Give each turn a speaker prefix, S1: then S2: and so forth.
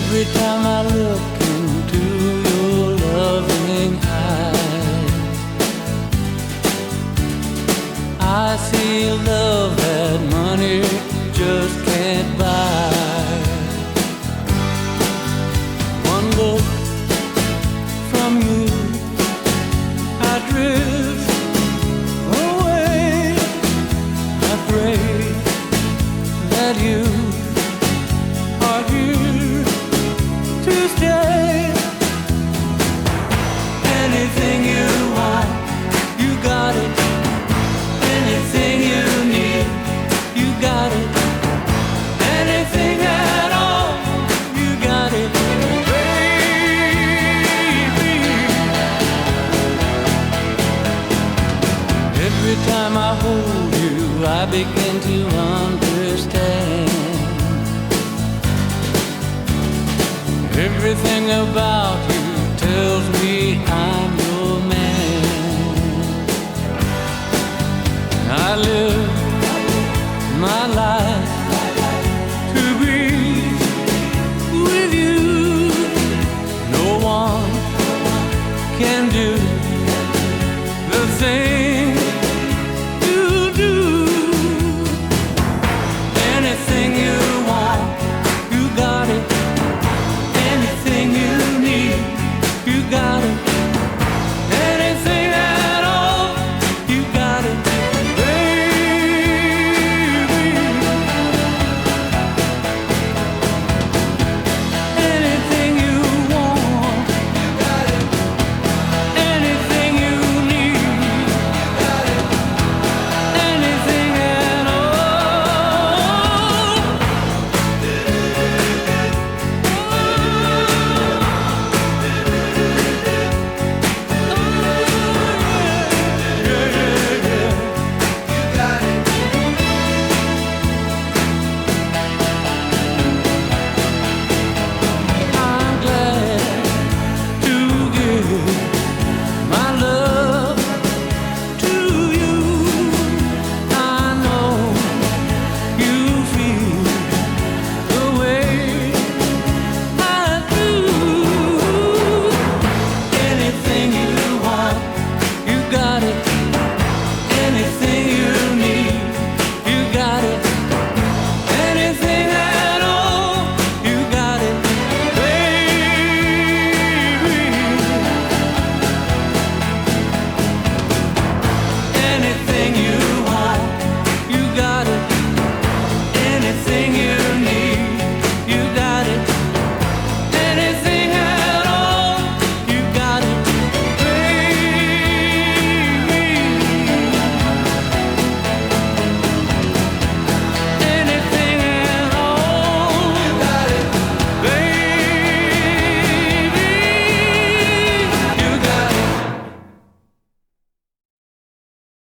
S1: Every time I look into your loving eyes, I feel love time I hold you, I begin to understand. Everything about you tells me I'm your man. I live my life to be with you. No one can do